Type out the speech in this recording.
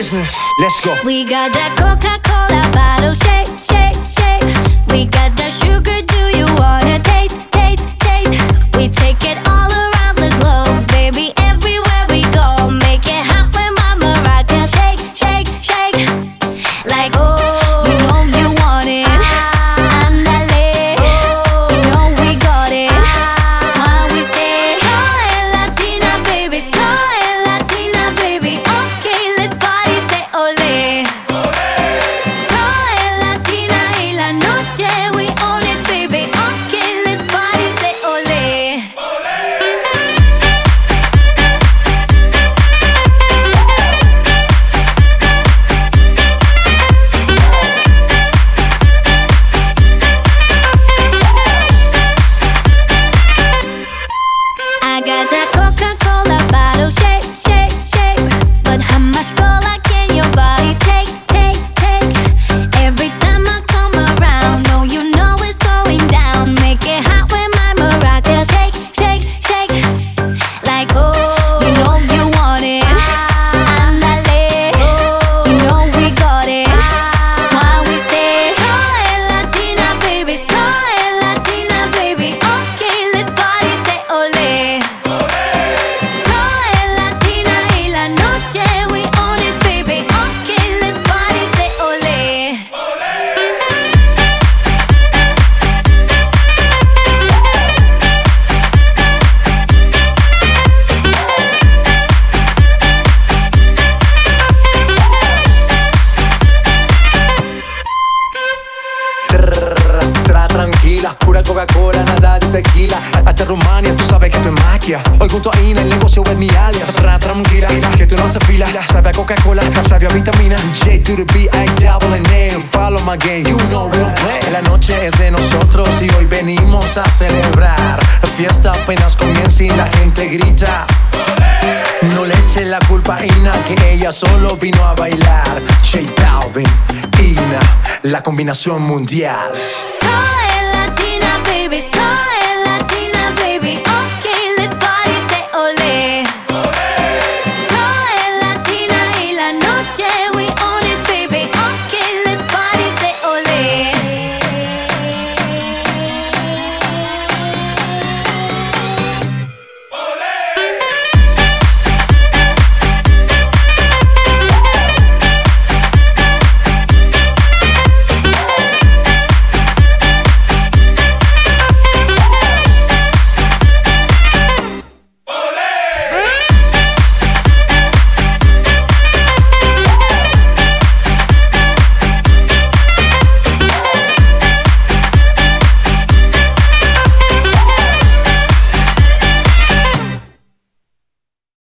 business. Let's go. We got that Coca Cola bottle shake, shake, shake. We got that sugar. Coca-Cola bottle shake, Coca-Cola, nada de tequila. Hasta Rumania, tú sabes que esto es magia. Hoy junto a Ina, el negocio es mi alias. Tra tranquila, que tú no se fila. Sabe a Coca-Cola, sabe a vitamina. J to the B, I double N A. Follow my game, you know we'll play. La noche es de nosotros y hoy venimos a celebrar. La fiesta apenas comienza y la gente grita. No le eche la culpa a Ina, que ella solo vino a bailar. J Balvin, Ina, la combinación mundial. 谢谢。